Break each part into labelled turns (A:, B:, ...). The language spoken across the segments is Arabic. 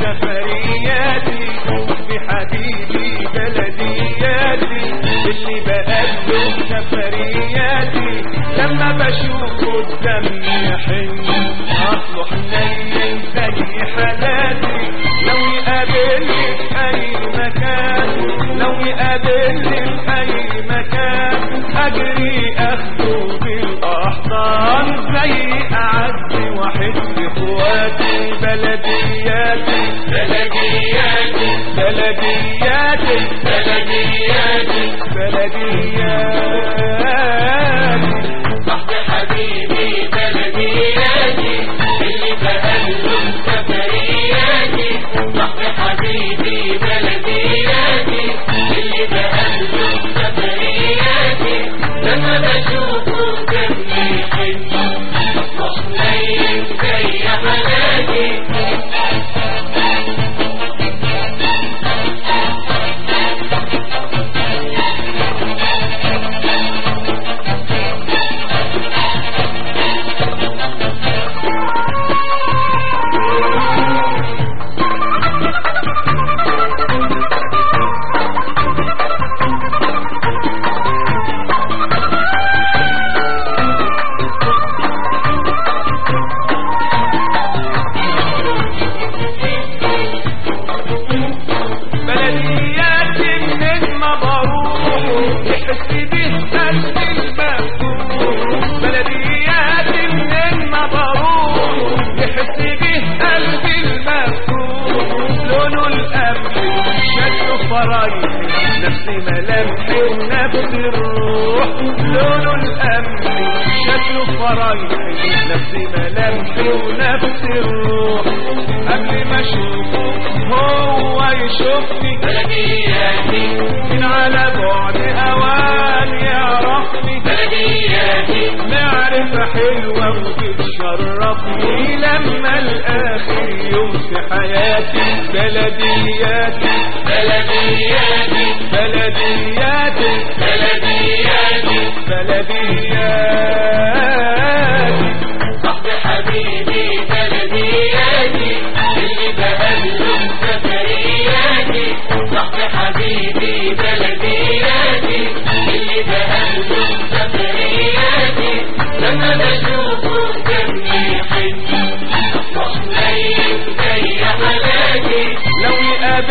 A: سفرياتي صاحب حبيبي بلدياتي اللي بقدم سفرياتي لما بشوفه الدم يحن اصله حنين زي حالاتي لو يقابلني في أي مكان لو يقابلني في أي مكان أجري اخده بالأحضان. زي أعز واحد اخواتي بلدياتي بلدياتي بلدياتي بلدياتي ملامحي ونفس الروح. لونه القمح شكله فرايحي نفس ملامحي ونفس الروح. يشوفني
B: بلدياتي.
A: من على بعد أوان يعرفني
B: بلدياتي.
A: معرفة حلوة وتتشرفني. لما الآخر يوم في حياتي. بلدياتي.
B: بلدياتي.
A: بلدياتي.
B: بلدياتي.
A: بلدياتي.
B: صاحب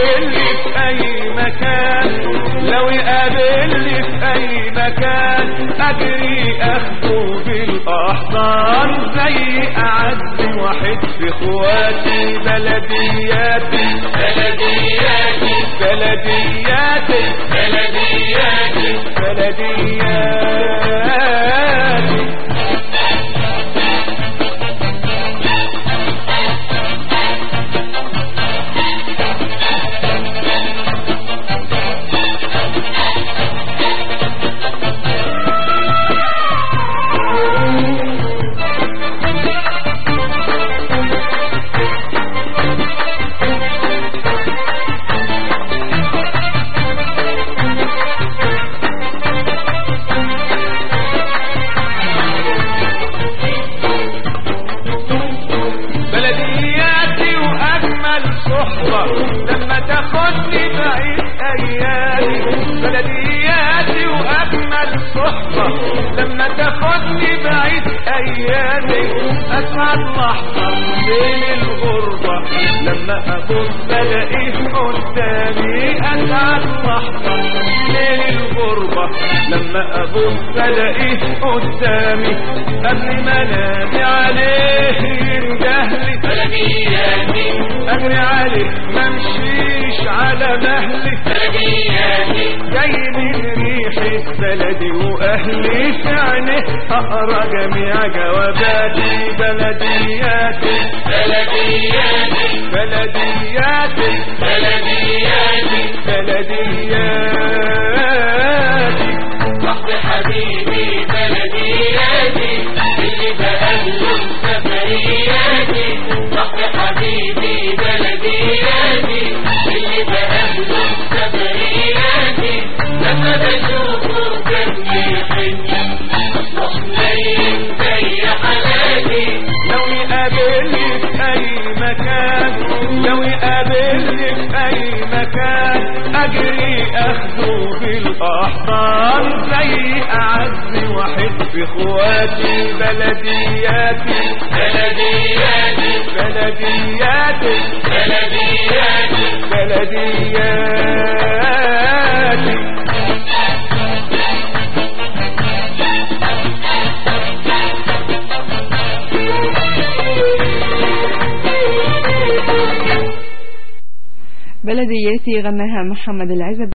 A: يقابلني في أي مكان لو يقابلني في أي مكان أجري اخده بالأحضان زي أعز واحد في اخواتي بلدياتي
B: بلدياتي
A: بلدياتي
B: بلدياتي
A: بلدياتي. تاخدني بعيد أيامي. بلدياتي وأجمل صحبة. لما تاخدني بعيد أيامي اسعد لحظة بين الغربة. لما أبص ألاقيه قدامي اسعد لحظة بين الغربة. لما أبص ألاقيه قدامي قبل ما انادي عليه ينجهلي
B: بلدياتي
A: أجري عليه ممشيش على مهلي جاي من ريحة بلدي واهلي شعنه اقرا جميع جواباتي بلدياتي
B: بلدياتي
A: بلدياتي
B: بلدياتي
A: بلدياتي
B: صاحب حبيبي.
A: مكان. لو يقابلني في أي مكان أجري اخده بالأحضان. زي اعز واحد في اخواتي بلدياتي
B: بلدياتي
A: بلدياتي
B: بلدياتي
A: بلدياتي
C: بلدياتي غناها محمد العزب.